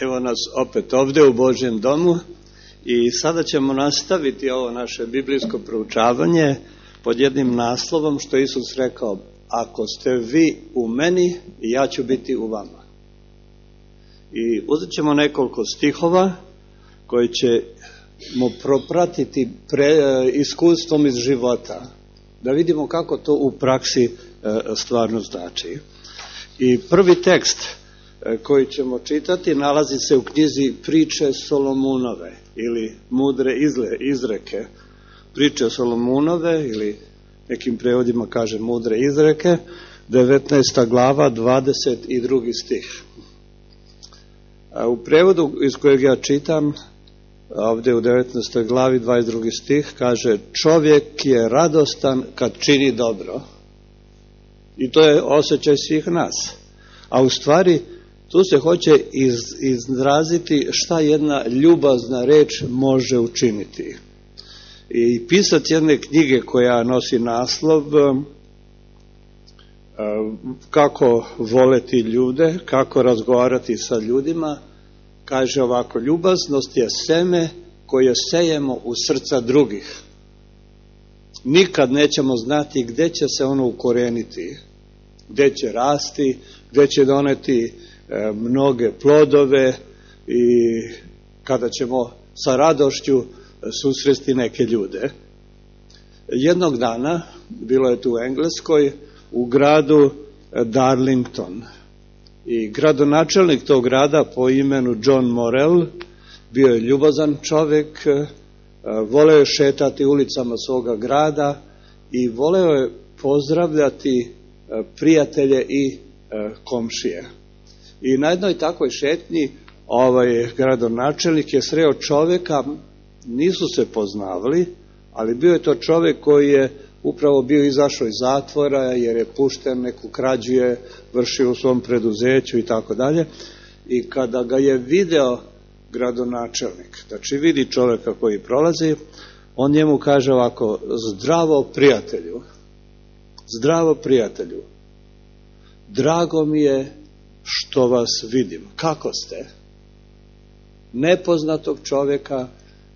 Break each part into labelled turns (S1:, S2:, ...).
S1: Evo nas opet ovde u Božjem domu i sada ćemo nastaviti ovo naše biblijsko proučavanje pod jednim naslovom što Isus rekao ako ste vi u meni, ja ću biti u vama. I uzet ćemo nekoliko stihova koji ćemo propratiti pre, iskustvom iz života, da vidimo kako to u praksi e, stvarno znači. I prvi tekst E, koji ćemo čitati nalazi se u knjizi Priče Solomunove ili Mudre izle, izreke. Priče Solomunove ili nekim prevodima kaže Mudre izreke, 19. glava, 22. stih. A u prevodu iz kojeg ja čitam, ovde u 19. glavi, 22. stih, kaže čovjek je radostan kad čini dobro. I to je osjećaj svih nas. A u stvari, Tu se hoće iz, izraziti šta jedna ljubazna reč može učiniti. I pisac jedne knjige koja nosi naslov e, kako voleti ljude, kako razgovarati sa ljudima, kaže ovako, ljubaznost je seme koje sejemo u srca drugih. Nikad nećemo znati gde će se ono ukoreniti, gde će rasti, gde će doneti mnoge plodove i kada ćemo sa radošću susresti neke ljude. Jednog dana, bilo je tu u Engleskoj, u gradu Darlington. I gradonačelnik tog grada po imenu John Morell bio je ljubazan čovek, e, voleo je šetati ulicama svoga grada i voleo je pozdravljati e, prijatelje i komšije. I na jednoj takvoj šetnji ovaj gradonačelnik je sreo čoveka, nisu se poznavali, ali bio je to čovek koji je upravo bio izašao iz zatvora jer je pušten, neku krađu je vršio u svom preduzeću i tako dalje. I kada ga je video gradonačelnik, znači vidi čoveka koji prolazi, on njemu kaže ovako, zdravo prijatelju, zdravo prijatelju, drago mi je što vas vidim. Kako ste? Nepoznatog čoveka,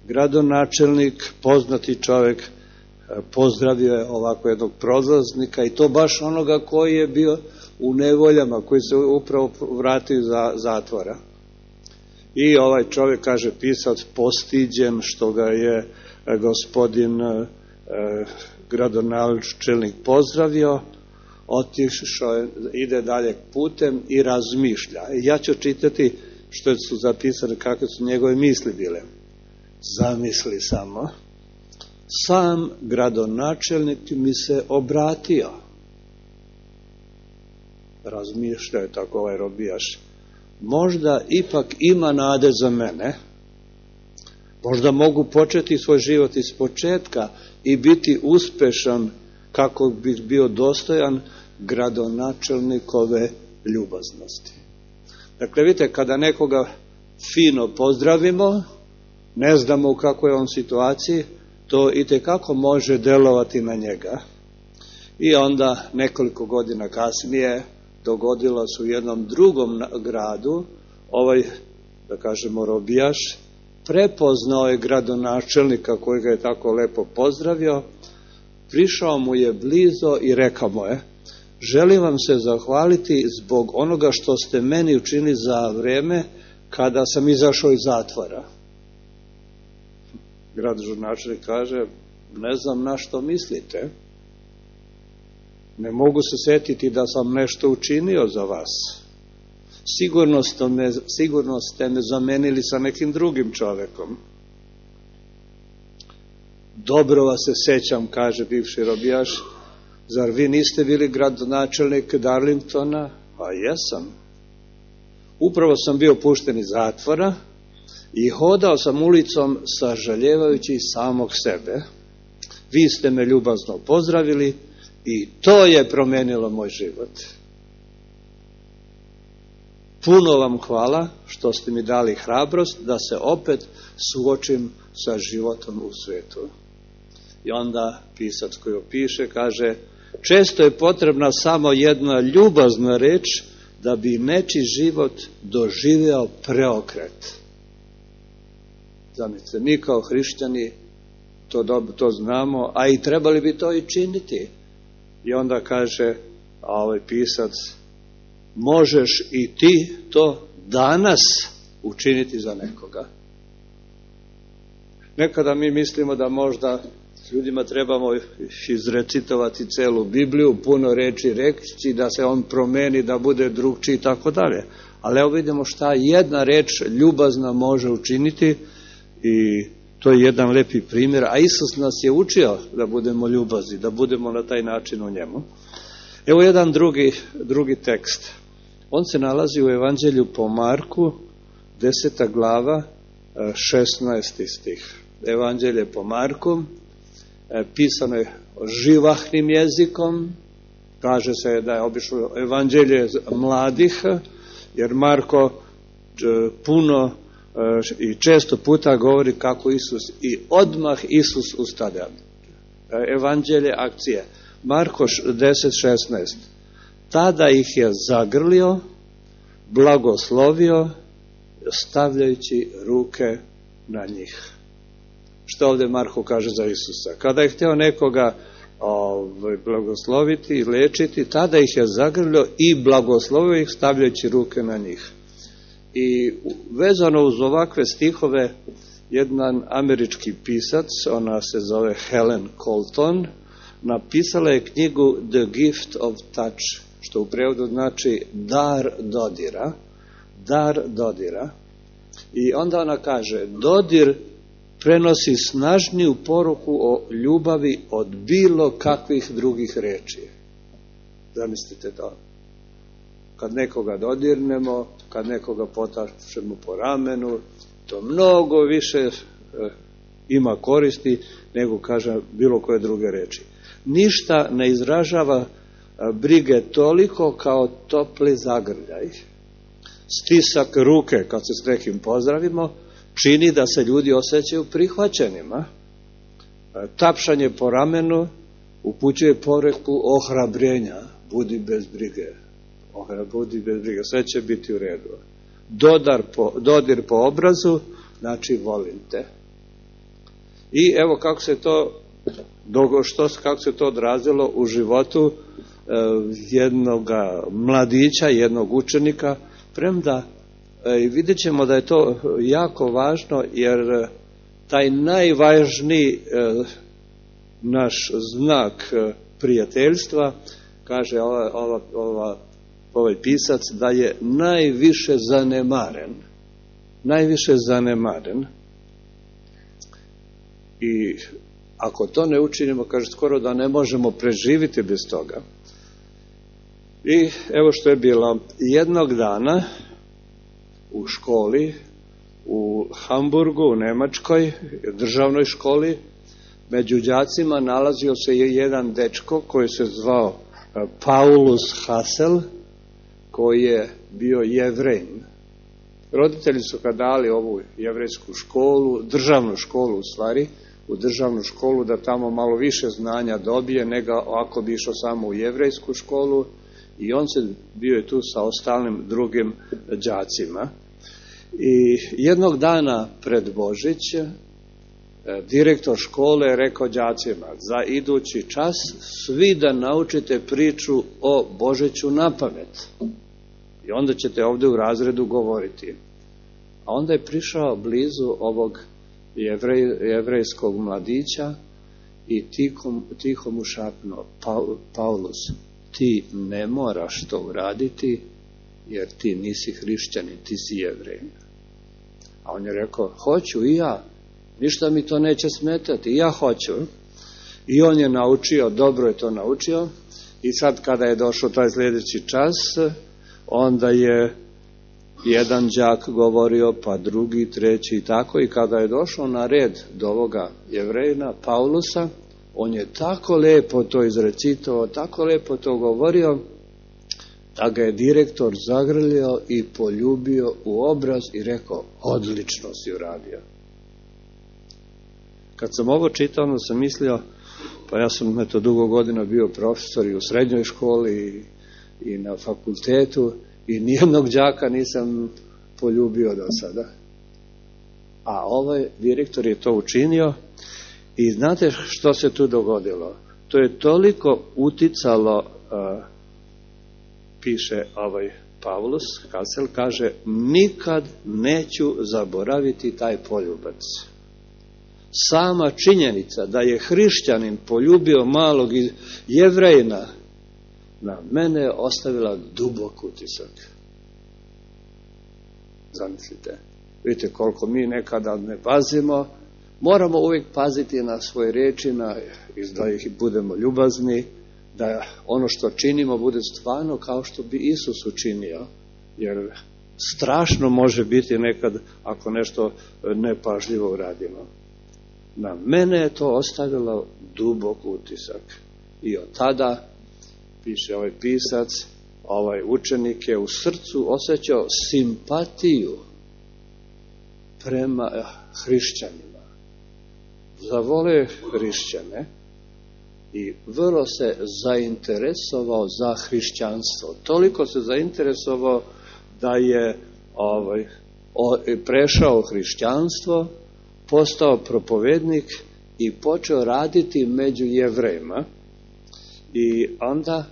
S1: gradonačelnik, poznati čovek, e, pozdravio je ovako jednog prozlaznika i to baš onoga koji je bio u nevoljama, koji se upravo vratio za zatvora. I ovaj čovjek, kaže pisac, postiđen što ga je e, gospodin e, gradonačelnik pozdravio, otišao ide dalje putem i razmišlja. Ja ću čitati što su zapisane, kakve su njegove misli bile. Zamisli samo. Sam gradonačelnik mi se obratio. Razmišlja je tako ovaj robijaš. Možda ipak ima nade za mene. Možda mogu početi svoj život iz početka i biti uspešan kako bi bio dostojan gradonačelnikove ljubaznosti. Dakle, vidite, kada nekoga fino pozdravimo, ne znamo u kakvoj on situaciji, to i kako može delovati na njega. I onda nekoliko godina kasnije dogodilo se u jednom drugom gradu, ovaj, da kažemo, robijaš, prepoznao je gradonačelnika koji ga je tako lepo pozdravio, prišao mu je blizo i rekao mu je, želim vam se zahvaliti zbog onoga što ste meni učinili za vreme kada sam izašao iz zatvora. Grad žurnačnik kaže, ne znam na što mislite. Ne mogu se setiti da sam nešto učinio za vas. Sigurno ste me, sigurno ste me zamenili sa nekim drugim čovekom. Dobro vas se sećam, kaže bivši robijaš, Zar vi niste bili gradonačelnik Darlingtona? Pa jesam. Upravo sam bio pušten iz zatvora i hodao sam ulicom sažaljevajući samog sebe. Vi ste me ljubazno pozdravili i to je promenilo moj život. Puno vam hvala što ste mi dali hrabrost da se opet suočim sa životom u svetu. I onda pisac koji opiše kaže Često je potrebna samo jedna ljubazna reč da bi neči život doživeo preokret. Zamislite, mi kao hrišćani to, dobro, to znamo, a i trebali bi to i činiti. I onda kaže, a ovaj pisac, možeš i ti to danas učiniti za nekoga. Nekada mi mislimo da možda ljudima trebamo izrecitovati celu Bibliju, puno reči reći, da se on promeni, da bude drugčiji i tako dalje. Ali evo vidimo šta jedna reč ljubazna može učiniti i to je jedan lepi primjer, a Isus nas je učio da budemo ljubazni, da budemo na taj način u njemu. Evo jedan drugi, drugi tekst. On se nalazi u Evanđelju po Marku, deseta glava, 16. stih. Evanđelje po Marku, pisano je živahnim jezikom, kaže se da je obično evanđelje mladih, jer Marko e, puno e, i često puta govori kako Isus i odmah Isus ustade. Evanđelje akcije. Marko 10.16 Tada ih je zagrlio, blagoslovio, stavljajući ruke na njih što ovde Marko kaže za Isusa. Kada je hteo nekoga ovaj, blagosloviti i lečiti, tada ih je zagrljio i blagoslovio ih stavljajući ruke na njih. I vezano uz ovakve stihove, jedan američki pisac, ona se zove Helen Colton, napisala je knjigu The Gift of Touch, što u prevodu znači dar dodira, dar dodira. I onda ona kaže, dodir prenosi snažniju poruku o ljubavi od bilo kakvih drugih reči. Zamislite to. Kad nekoga dodirnemo, kad nekoga potačemo po ramenu, to mnogo više e, ima koristi nego kaže bilo koje druge reči. Ništa ne izražava e, brige toliko kao topli zagrljaj. Stisak ruke kad se s nekim pozdravimo, čini da se ljudi osjećaju prihvaćenima. E, tapšanje po ramenu upućuje poreku ohrabrenja, budi bez brige. Ohra, budi bez brige, sve će biti u redu. Dodar po, dodir po obrazu, znači volim te. I evo kako se to što, kako se to odrazilo u životu e, jednog mladića, jednog učenika, premda I vidjet ćemo da je to jako važno jer e, taj najvažniji e, naš znak prijateljstva, kaže ova, ova, ova, ovaj pisac, da je najviše zanemaren. Najviše zanemaren. I ako to ne učinimo, kaže skoro da ne možemo preživiti bez toga. I evo što je bilo. Jednog dana u školi u Hamburgu, u Nemačkoj, državnoj školi, među đacima nalazio se je jedan dečko koji se zvao e, Paulus Hasel, koji je bio jevrejn. Roditelji su ga dali ovu jevrejsku školu, državnu školu u stvari, u državnu školu da tamo malo više znanja dobije nego ako bi išao samo u jevrejsku školu i on se bio je tu sa ostalim drugim đacima. I jednog dana pred Božić e, direktor škole je rekao đacima za idući čas svi da naučite priču o Božiću na pamet. I onda ćete ovde u razredu govoriti. A onda je prišao blizu ovog jevrej, jevrejskog mladića i tiho, tiho mu šapno Paulus, ti ne moraš to uraditi, jer ti nisi hrišćanin, ti si jevrej. A on je rekao, hoću i ja, ništa mi to neće smetati, ja hoću. I on je naučio, dobro je to naučio, i sad kada je došao taj sljedeći čas, onda je jedan đak govorio, pa drugi, treći i tako, i kada je došao na red do ovoga jevrejna, Paulusa, on je tako lepo to izrecitovao, tako lepo to govorio, da ga je direktor zagrlio i poljubio u obraz i rekao, odlično si uradio. Kad sam ovo čitao, onda sam mislio, pa ja sam eto dugo godina bio profesor i u srednjoj školi i, i na fakultetu i nijednog đaka nisam poljubio do sada. A ovaj direktor je to učinio i znate što se tu dogodilo? To je toliko uticalo, piše ovaj Pavlus, Kasel kaže, nikad neću zaboraviti taj poljubac. Sama činjenica da je hrišćanin poljubio malog jevrejna, na mene je ostavila dubok utisak. Zamislite, vidite koliko mi nekada ne pazimo, moramo uvijek paziti na svoje reči, na, da ih budemo ljubazni, da ono što činimo bude stvarno kao što bi Isus učinio, jer strašno može biti nekad ako nešto nepažljivo uradimo. Na mene je to ostavilo dubok utisak. I od tada, piše ovaj pisac, ovaj učenik je u srcu osjećao simpatiju prema hrišćanima. Zavole hrišćane, i vrlo se zainteresovao za hrišćanstvo. Toliko se zainteresovao da je ovaj, prešao hrišćanstvo, postao propovednik i počeo raditi među jevrema. I onda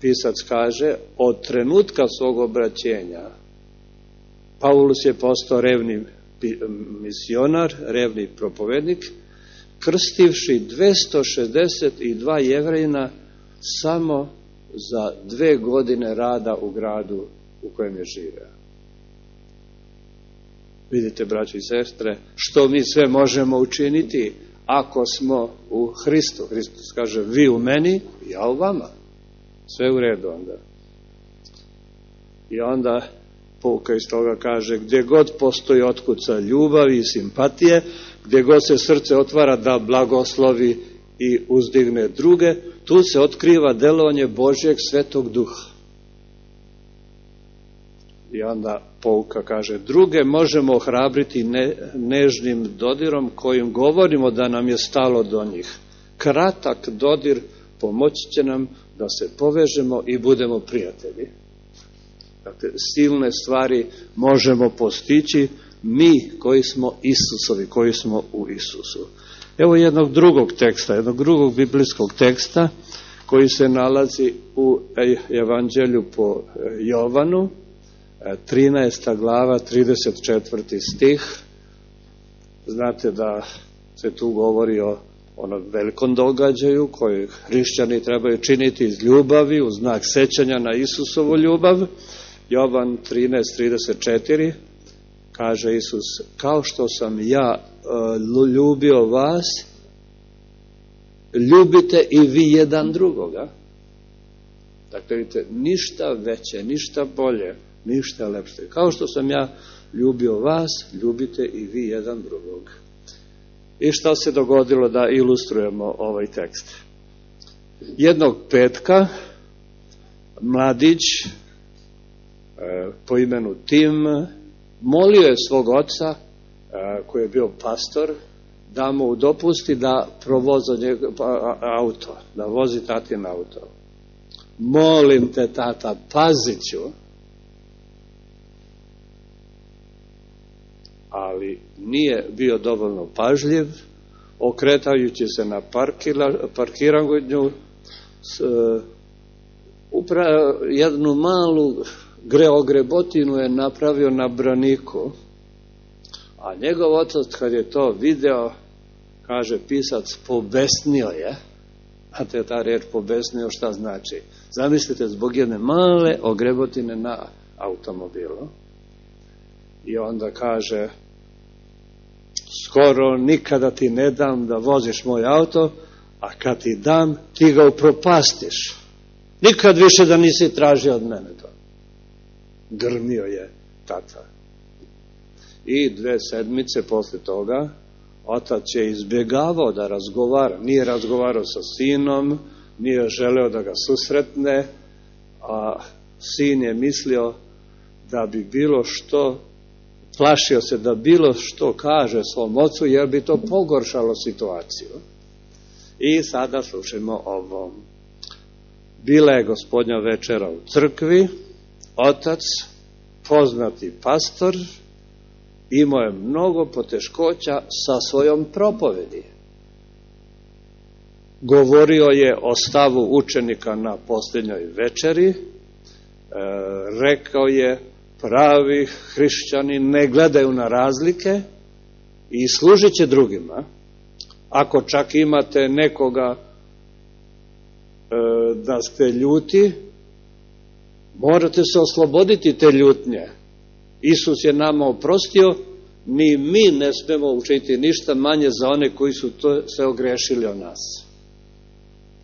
S1: pisac kaže, od trenutka svog obraćenja Paulus je postao revni misionar, revni propovednik, krstivši 262 jevrejina samo za dve godine rada u gradu u kojem je živeo. Vidite, braći i sestre, što mi sve možemo učiniti ako smo u Hristu. Hristos kaže, vi u meni, ja u vama. Sve u redu onda. I onda pouka iz toga kaže, gdje god postoji otkuca ljubavi i simpatije, gdje god se srce otvara da blagoslovi i uzdigne druge, tu se otkriva delovanje Božjeg svetog duha. I onda pouka kaže, druge možemo ohrabriti ne, nežnim dodirom kojim govorimo da nam je stalo do njih. Kratak dodir pomoći će nam da se povežemo i budemo prijatelji. Dakle, silne stvari možemo postići mi koji smo Isusovi, koji smo u Isusu. Evo jednog drugog teksta, jednog drugog biblijskog teksta koji se nalazi u Evanđelju po e, Jovanu, 13. E, glava, 34. stih. Znate da se tu govori o onom velikom događaju koji hrišćani trebaju činiti iz ljubavi, u znak sećanja na Isusovu ljubav. Jovan 13.34 kaže Isus, kao što sam ja uh, ljubio vas, ljubite i vi jedan drugoga. Dakle, vidite, ništa veće, ništa bolje, ništa lepše. Kao što sam ja ljubio vas, ljubite i vi jedan drugog. I šta se dogodilo da ilustrujemo ovaj tekst? Jednog petka mladić e, po imenu Tim molio je svog oca, e, koji je bio pastor, da mu dopusti da provoza pa, auto, da vozi tatin auto. Molim te, tata, pazit ću. Ali nije bio dovoljno pažljiv, okretajući se na parkiranju, s, e, upra, jednu malu greogrebotinu je napravio na braniku, a njegov otac kad je to video, kaže pisac, pobesnio je, a te ta reč pobesnio šta znači? Zamislite, zbog jedne male ogrebotine na automobilu. I onda kaže, skoro nikada ti ne dam da voziš moj auto, a kad ti dam, ti ga upropastiš. Nikad više da nisi tražio od mene to grmio je tata. I dve sedmice posle toga otac je izbjegavao da razgovara. Nije razgovarao sa sinom, nije želeo da ga susretne, a sin je mislio da bi bilo što, plašio se da bilo što kaže svom ocu, jer bi to pogoršalo situaciju. I sada slušajmo ovo. Bila je gospodnja večera u crkvi, otac, poznati pastor, imao je mnogo poteškoća sa svojom propovedi. Govorio je o stavu učenika na posljednjoj večeri, e, rekao je pravi hrišćani ne gledaju na razlike i služit će drugima. Ako čak imate nekoga e, da ste ljuti, morate se osloboditi te ljutnje. Isus je nama oprostio, ni mi ne smemo učiniti ništa manje za one koji su to se ogrešili o nas.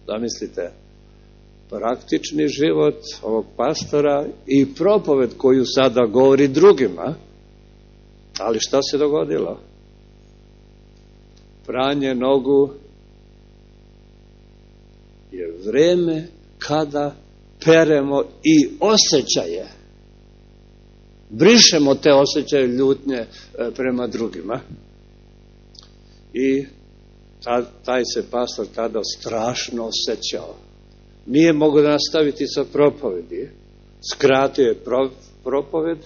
S1: Zamislite, praktični život ovog pastora i propoved koju sada govori drugima, ali šta se dogodilo? Pranje nogu je vreme kada peremo i osjećaje. Brišemo te osjećaje ljutnje e, prema drugima. I taj se pastor tada strašno osjećao nije mogo da nastaviti sa propovedi. Skratio je pro, propoved,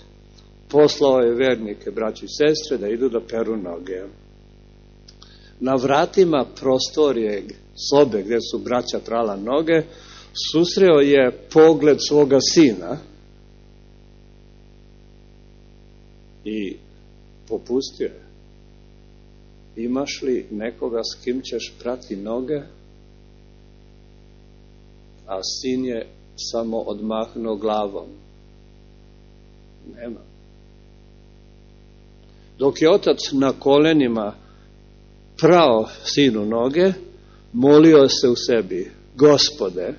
S1: poslao je vernike, braći i sestre, da idu da peru noge. Na vratima prostorije sobe gde su braća prala noge, susreo je pogled svoga sina i popustio je. Imaš li nekoga s kim ćeš prati noge? a sin je samo odmahnuo glavom. Nema. Dok je otac na kolenima prao sinu noge, molio se u sebi, gospode,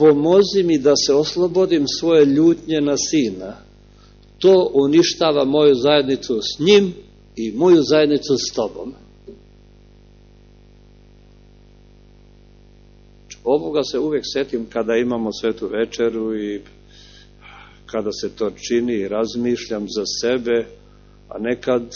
S1: pomozi mi da se oslobodim svoje ljutnje na sina. To uništava moju zajednicu s njim i moju zajednicu s tobom. Ovoga se uvek setim kada imamo svetu večeru i kada se to čini i razmišljam za sebe, a nekad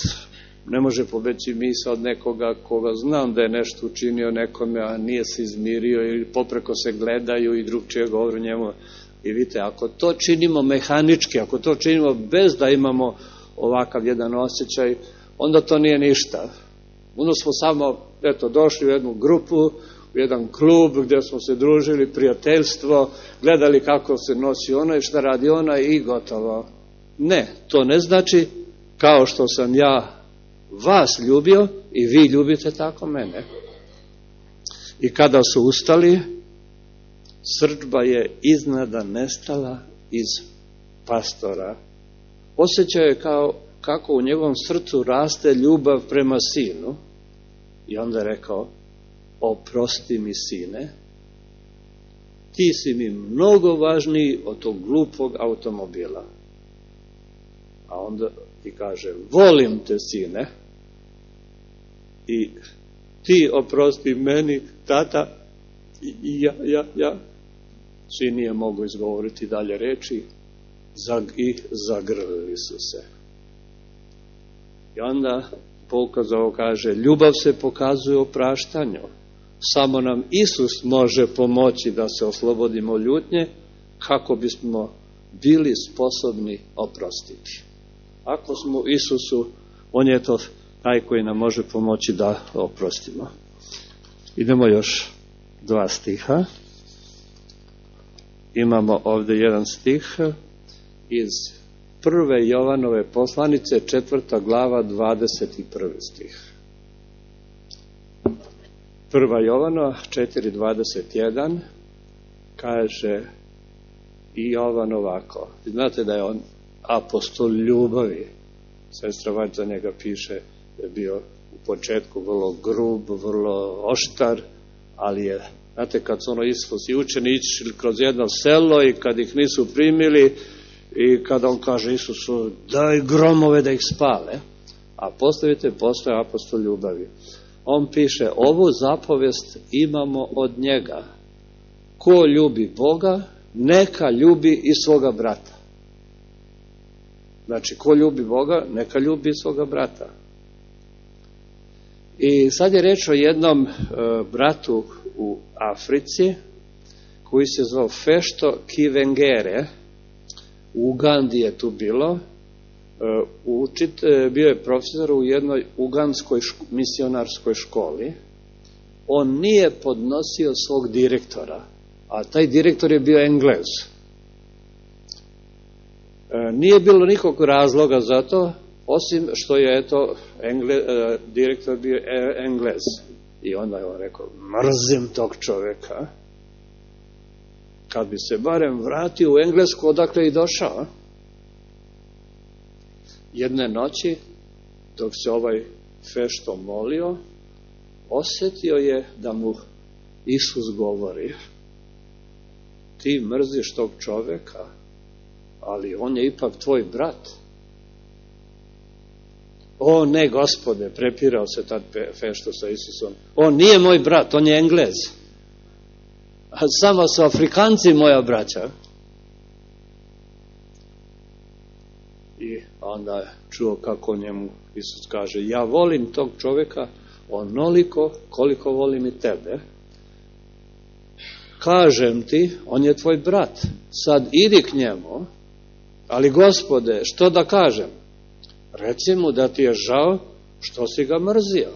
S1: ne može pobeći misa od nekoga koga znam da je nešto učinio nekome, a nije se izmirio ili popreko se gledaju i drugčije govore njemu. I vidite, ako to činimo mehanički, ako to činimo bez da imamo ovakav jedan osjećaj, onda to nije ništa. Ono smo samo, eto, došli u jednu grupu, u jedan klub gdje smo se družili, prijateljstvo, gledali kako se nosi ona i šta radi ona i gotovo. Ne, to ne znači kao što sam ja vas ljubio i vi ljubite tako mene. I kada su ustali, srđba je iznada nestala iz pastora. Osjećao je kao kako u njegovom srcu raste ljubav prema sinu. I onda je rekao, oprosti mi sine, ti si mi mnogo važniji od tog glupog automobila. A onda ti kaže, volim te sine, i ti oprosti meni, tata, i ja, ja, ja. Sin nije mogu izgovoriti dalje reči, zag, i zagrlili su se. I onda pokazao kaže, ljubav se pokazuje opraštanju. Samo nam Isus može pomoći da se oslobodimo ljutnje kako bismo bili sposobni oprostiti. Ako smo Isusu, on je to taj koji nam može pomoći da oprostimo. Idemo još dva stiha. Imamo ovde jedan stih iz prve Jovanove poslanice, četvrta glava, 21. stih. Prva Jovana 4.21 kaže i Jovan ovako. Znate da je on apostol ljubavi. Sestra Vać za njega piše je bio u početku vrlo grub, vrlo oštar, ali je, znate, kad su ono Isus i učeni išli kroz jedno selo i kad ih nisu primili i kada on kaže Isusu daj gromove da ih spale, a postavite, postoje apostol ljubavi on piše, ovu zapovest imamo od njega. Ko ljubi Boga, neka ljubi i svoga brata. Znači, ko ljubi Boga, neka ljubi svoga brata. I sad je reč o jednom e, bratu u Africi, koji se zvao Fešto Kivengere. u Ugandi je tu bilo, e, učit, e, bio je profesor u jednoj uganskoj ško, misionarskoj školi, on nije podnosio svog direktora, a taj direktor je bio Englez. Nije bilo nikog razloga za to, osim što je eto Engle, direktor bio Englez. I onda je on rekao, mrzim tog čoveka, kad bi se barem vratio u Englesku odakle i došao. Jedne noći, dok se ovaj fešto molio, osetio je da mu Isus govori ti mrziš tog čoveka, ali on je ipak tvoj brat. O ne, gospode, prepirao se tad fešto sa Isusom. On nije moj brat, on je Englez samo su Afrikanci moja braća. I onda čuo kako njemu Isus kaže, ja volim tog čoveka onoliko koliko volim i tebe. Kažem ti, on je tvoj brat, sad idi k njemu, ali gospode, što da kažem? Reci mu da ti je žao što si ga mrzio.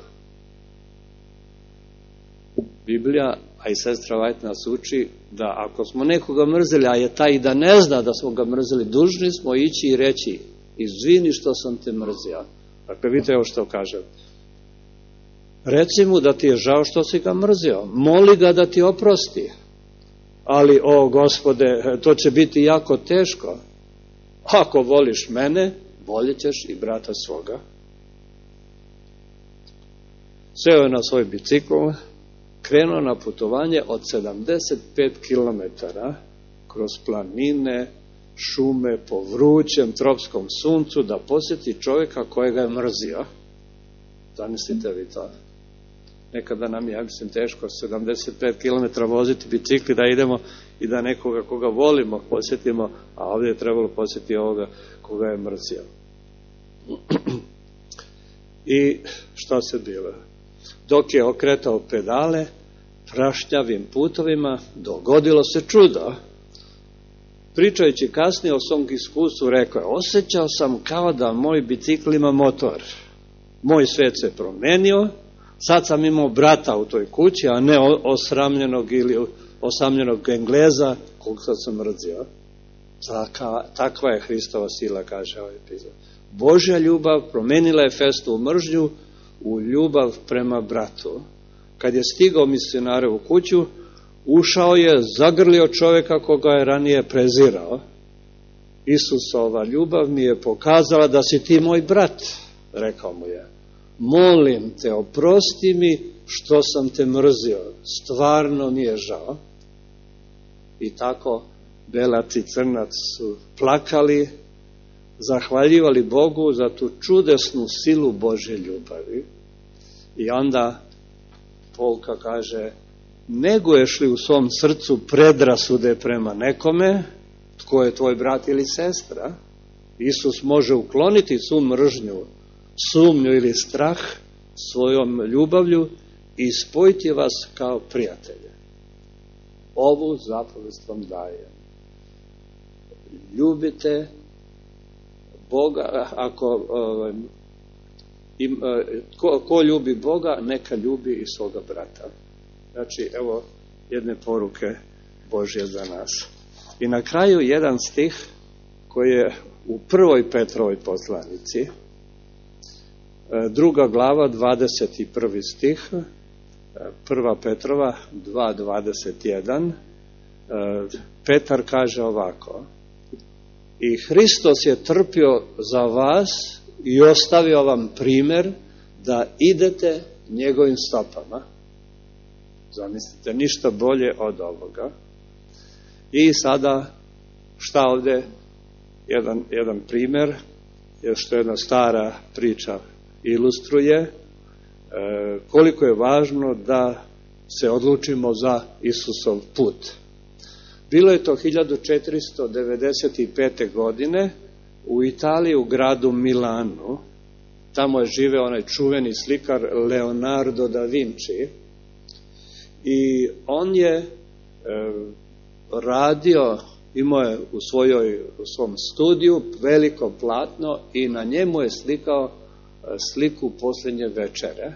S1: Biblija a i sestra Vajt nas uči da ako smo nekoga mrzeli, a je taj da ne zna da smo ga mrzeli, dužni smo ići i reći izvini što sam te mrzio. Dakle, vidite ovo što kažem. Reci mu da ti je žao što si ga mrzio. Moli ga da ti oprosti. Ali, o gospode, to će biti jako teško. Ako voliš mene, volit ćeš i brata svoga. Seo je na svoj bicikl, krenuo na putovanje od 75 km kroz planine, šume, po vrućem tropskom suncu da posjeti čovjeka kojega je mrzio. Zamislite vi to. Nekada nam je, ja mislim, teško 75 km voziti bicikli da idemo i da nekoga koga volimo posjetimo, a ovdje je trebalo posjetiti ovoga koga je mrzio. I šta se bilo? Dok je okretao pedale, prašnjavim putovima, dogodilo se čudo. Pričajući kasnije o svom iskustvu, rekao je, osjećao sam kao da moj bicikl ima motor. Moj svet se promenio, sad sam imao brata u toj kući, a ne osramljenog ili osamljenog engleza, kog sad sam mrzio. Takva je Hristova sila, kaže ovaj epizod. Božja ljubav promenila je festu u mržnju u ljubav prema bratu kad je stigao misionare u kuću, ušao je, zagrlio čoveka koga je ranije prezirao. Isusova ljubav mi je pokazala da si ti moj brat, rekao mu je. Molim te, oprosti mi što sam te mrzio, stvarno mi je žao. I tako Belac i Crnac su plakali, zahvaljivali Bogu za tu čudesnu silu Bože ljubavi. I onda Polka kaže, neguješ li u svom srcu predrasude prema nekome, tko je tvoj brat ili sestra, Isus može ukloniti svu mržnju, sumnju ili strah svojom ljubavlju i spojiti vas kao prijatelje. Ovu zapovest vam dajem. Ljubite Boga, ako ovaj, I, e, ko, ko ljubi Boga, neka ljubi i svoga brata. Znači, evo jedne poruke Božje za nas. I na kraju jedan stih koji je u prvoj Petrovoj poslanici, e, druga glava, 21. stih, e, prva Petrova, 2.21, Petar kaže ovako, i Hristos je trpio za vas i ostavio vam primer da idete njegovim stopama. Zamislite, ništa bolje od ovoga. I sada, šta ovde, jedan, jedan primer, je što jedna stara priča ilustruje, e, koliko je važno da se odlučimo za Isusov put. Bilo je to 1495. godine, u Italiji, u gradu Milanu, tamo je žive onaj čuveni slikar Leonardo da Vinci i on je e, radio imao je u, svojoj, u svom studiju veliko platno i na njemu je slikao e, sliku posljednje večere.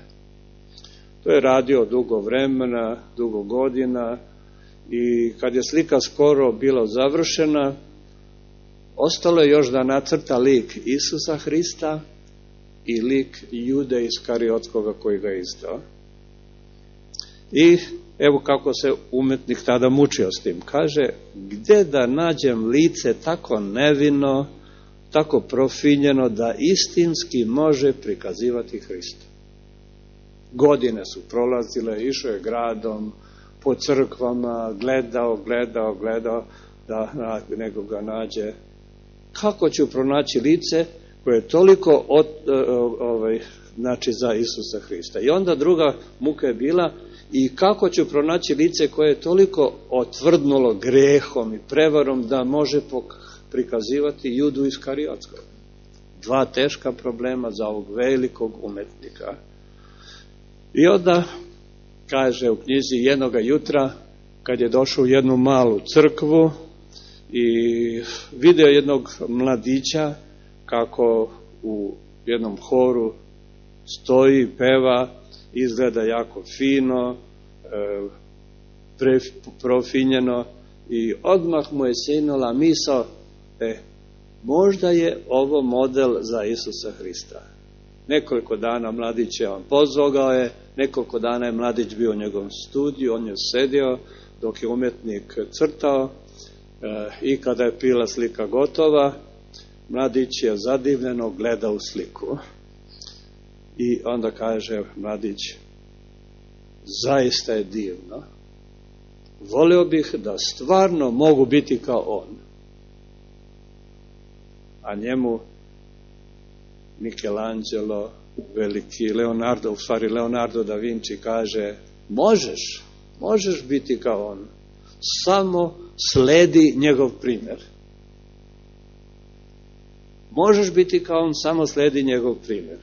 S1: To je radio dugo vremena, dugo godina i kad je slika skoro bila završena, ostalo je još da nacrta lik Isusa Hrista i lik Jude iz Kariotskoga koji ga izdao. I evo kako se umetnik tada mučio s tim. Kaže, gde da nađem lice tako nevino, tako profinjeno, da istinski može prikazivati Hrista. Godine su prolazile, išao je gradom, po crkvama, gledao, gledao, gledao, da nego ga nađe. Kako ću pronaći lice koje je toliko od, ovaj, znači za Isusa Hrista. I onda druga muka je bila i kako ću pronaći lice koje je toliko otvrdnulo grehom i prevarom da može prikazivati judu iz Kariotskog. Dva teška problema za ovog velikog umetnika. I onda kaže u knjizi jednoga jutra, kad je došao u jednu malu crkvu i video jednog mladića kako u jednom horu stoji, peva, izgleda jako fino, e, pre, profinjeno i odmah mu je sinula misao, e, možda je ovo model za Isusa Hrista. Nekoliko dana mladić je on pozvogao je, nekoliko dana je mladić bio u njegovom studiju, on je sedio dok je umetnik crtao e, i kada je pila slika gotova, mladić je zadivljeno gledao sliku. I onda kaže mladić, zaista je divno. Voleo bih da stvarno mogu biti kao on. A njemu Michelangelo, veliki Leonardo, u stvari Leonardo da Vinci kaže, možeš, možeš biti kao on. Samo sledi njegov primjer. Možeš biti kao on, samo sledi njegov primjer.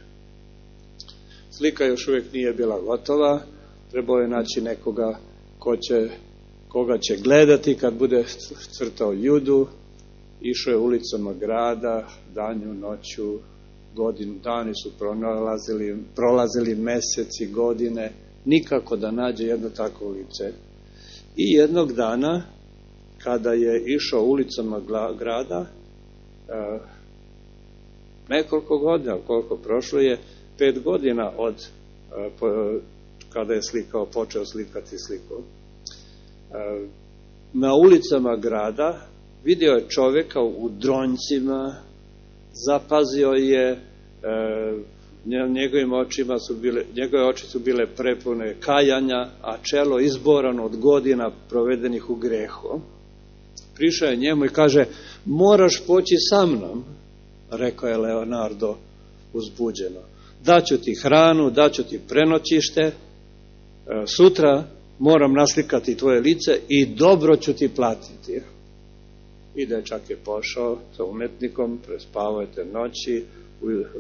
S1: Slika još uvijek nije bila gotova, trebao je naći nekoga ko će, koga će gledati kad bude crtao judu, išao je ulicama grada, danju, noću, godinu, dani su prolazili, prolazili meseci, godine, nikako da nađe jedno takvo lice. I jednog dana, kada je išao ulicama grada, e, nekoliko godina, koliko prošlo je, pet godina od e, kada je slikao, počeo slikati sliku. E, na ulicama grada vidio je čoveka u dronjcima, zapazio je, e, njegovim očima su bile, njegove oči su bile prepune kajanja, a čelo izborano od godina provedenih u grehu. Prišao je njemu i kaže, moraš poći sa mnom, rekao je Leonardo uzbuđeno. Daću ti hranu, daću ti prenoćište, e, sutra moram naslikati tvoje lice i dobro ću ti platiti. I dečak je pošao sa umetnikom, prespavao je te noći,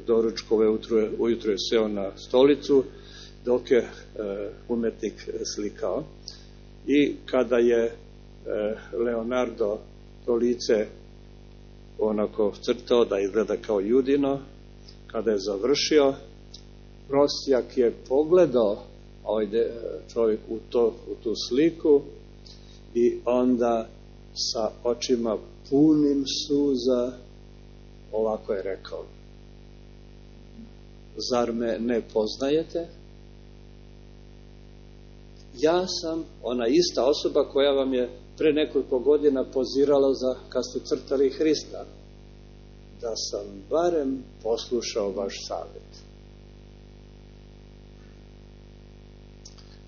S1: doručkove ujutru, ujutru je seo na stolicu, dok je e, umetnik slikao. I kada je e, Leonardo to lice onako crtao da izgleda kao judino, kada je završio, prosjak je pogledao ovaj čovjek u, to, u tu sliku i onda sa očima punim suza ovako je rekao zar me ne poznajete? Ja sam ona ista osoba koja vam je pre nekoliko godina pozirala za kad ste crtali Hrista. Da sam barem poslušao vaš savjet.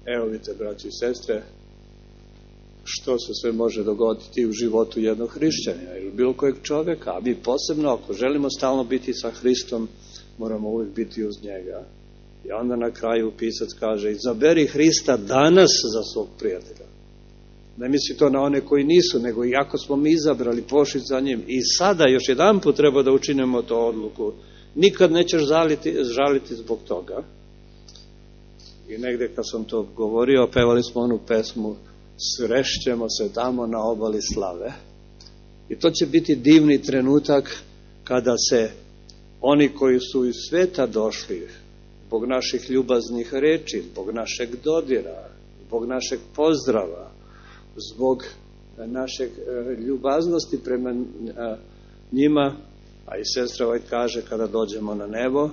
S1: Evo vidite, braći i sestre, što se sve može dogoditi u životu jednog hrišćanina ili bilo kojeg čoveka, a mi posebno ako želimo stalno biti sa Hristom, moramo uvijek biti uz njega. I onda na kraju pisac kaže, izaberi Hrista danas za svog prijatelja. Ne misli to na one koji nisu, nego i ako smo mi izabrali, pošli za njim. I sada još jedan put treba da učinimo to odluku. Nikad nećeš žaliti, žaliti zbog toga. I negde kad sam to govorio, pevali smo onu pesmu Srešćemo se tamo na obali slave. I to će biti divni trenutak kada se oni koji su iz sveta došli, zbog naših ljubaznih reči, zbog našeg dodira, zbog našeg pozdrava, zbog našeg e, ljubaznosti prema e, njima, a i sestra ovaj kaže kada dođemo na nebo,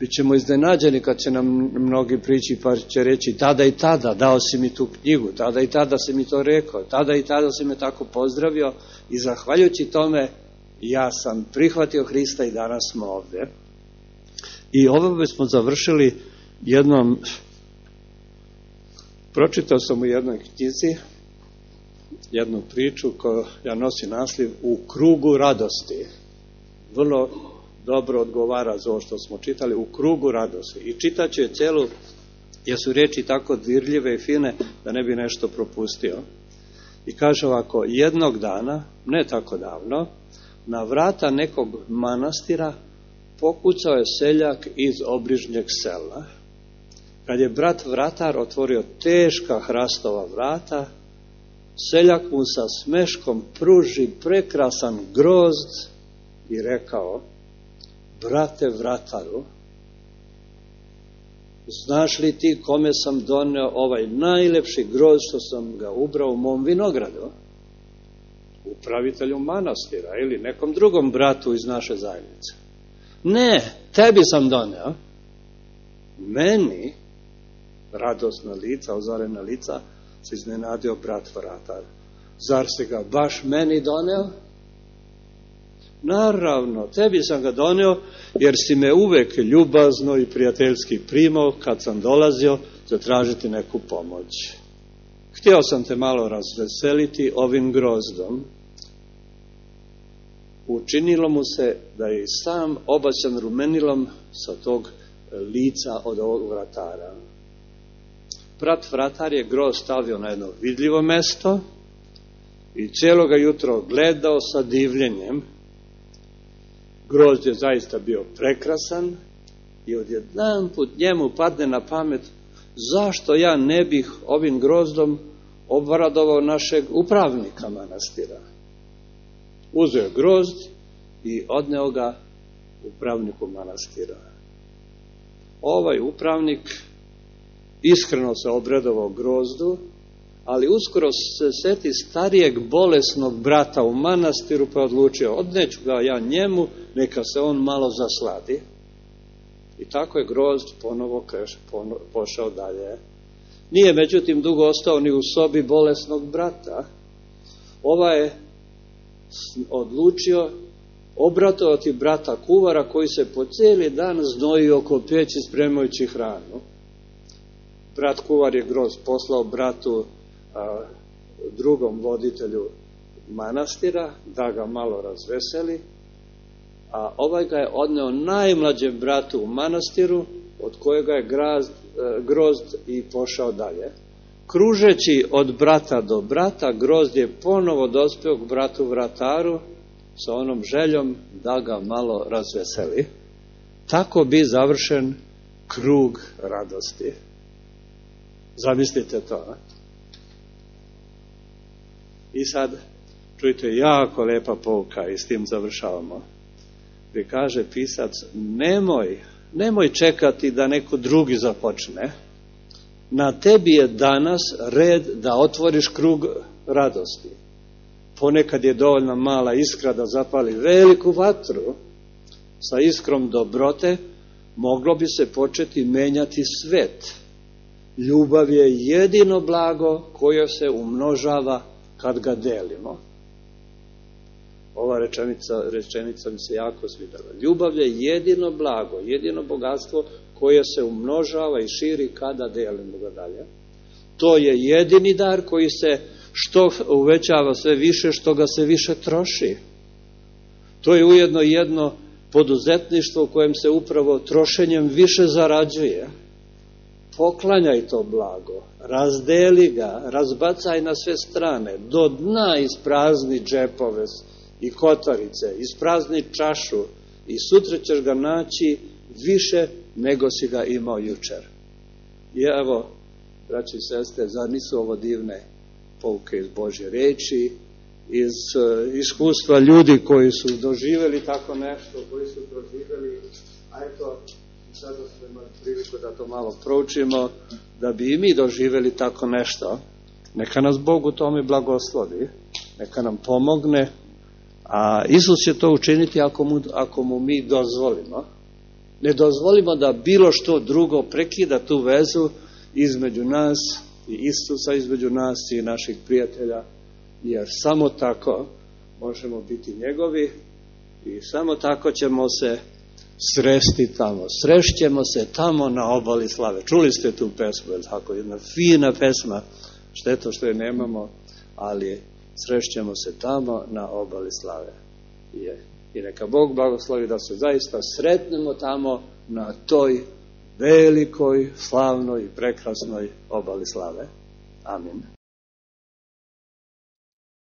S1: bit ćemo iznenađeni kad će nam mnogi prići pa će reći tada i tada dao si mi tu knjigu, tada i tada si mi to rekao, tada i tada si me tako pozdravio i zahvaljujući tome ja sam prihvatio Hrista i danas smo ovde. I ovo bismo završili jednom, pročitao sam u jednoj knjizi jednu priču koja nosi naslov U krugu radosti. Vrlo dobro odgovara za ovo što smo čitali, u krugu radosti. I čitaću je celu, jer su reči tako dirljive i fine da ne bi nešto propustio. I kaže ovako, jednog dana, ne tako davno, na vrata nekog manastira pokucao je seljak iz obližnjeg sela. Kad je brat vratar otvorio teška hrastova vrata, seljak mu sa smeškom pruži prekrasan grozd i rekao, brate vrataru, znaš li ti kome sam doneo ovaj najlepši grozd što sam ga ubrao u mom vinogradu? Upravitelju manastira ili nekom drugom bratu iz naše zajednice. Ne, tebi sam doneo. Meni, radosna lica, ozarena lica, se iznenadio brat vratar. Zar se ga baš meni doneo? Naravno, tebi sam ga doneo, jer si me uvek ljubazno i prijateljski primao kad sam dolazio zatražiti neku pomoć. Htio sam te malo razveseliti ovim grozdom. Učinilo mu se da je sam obaćan rumenilom sa tog lica od ovog vratara. Brat vratar je groz stavio na jedno vidljivo mesto i cijeloga jutro gledao sa divljenjem grozd je zaista bio prekrasan i odjedan put njemu padne na pamet zašto ja ne bih ovim grozdom obradovao našeg upravnika manastira. Uzeo grozd i odneo ga upravniku manastira. Ovaj upravnik iskreno se obredovao grozdu, ali uskoro se seti starijeg bolesnog brata u manastiru pa odlučio, odneću ga ja njemu, neka se on malo zasladi. I tako je grozd ponovo kreš, ponovo, pošao dalje. Nije međutim dugo ostao ni u sobi bolesnog brata. Ova je odlučio obratovati brata kuvara koji se po cijeli dan znoji oko peći spremajući hranu. Brat kuvar je groz poslao bratu a, drugom voditelju manastira da ga malo razveseli, a ovaj ga je odneo najmlađem bratu u manastiru, od kojega je grazd, e, grozd i pošao dalje. Kružeći od brata do brata, grozd je ponovo dospeo k bratu vrataru sa onom željom da ga malo razveseli. Tako bi završen krug radosti. Zamislite to, a? I sad, čujte, jako lepa pouka i s tim završavamo. Gde kaže pisac, nemoj, nemoj čekati da neko drugi započne. Na tebi je danas red da otvoriš krug radosti. Ponekad je dovoljna mala iskra da zapali veliku vatru. Sa iskrom dobrote moglo bi se početi menjati svet. Ljubav je jedino blago koje se umnožava kad ga delimo. Ova rečenica, rečenica mi se jako svidala. Ljubav je jedino blago, jedino bogatstvo koje se umnožava i širi kada delimo ga dalje. To je jedini dar koji se što uvećava sve više, što ga se više troši. To je ujedno jedno poduzetništvo u kojem se upravo trošenjem više zarađuje poklanjaj to blago, razdeli ga, razbacaj na sve strane, do dna isprazni džepove i kotarice, isprazni čašu i sutra ćeš ga naći više nego si ga imao jučer. I evo, braći i sestre, zar nisu ovo divne pouke iz Božje reči iz uh, iskustva ljudi koji su doživeli tako nešto, koji su proživeli, a eto, sada smo imali priliku da to malo proučimo, da bi i mi doživeli tako nešto, neka nas Bog u tome blagoslovi, neka nam pomogne, a Isus će to učiniti ako mu, ako mu mi dozvolimo. Ne dozvolimo da bilo što drugo prekida tu vezu između nas i Isusa, između nas i naših prijatelja, jer samo tako možemo biti njegovi i samo tako ćemo se sresti tamo. Srešćemo se tamo na obali slave. Čuli ste tu pesmu, je tako? Jedna fina pesma, šteto što je nemamo, ali srešćemo se tamo na obali slave. Je. I neka Bog blagoslovi da se zaista sretnemo tamo na toj velikoj, slavnoj i prekrasnoj obali slave. Amin.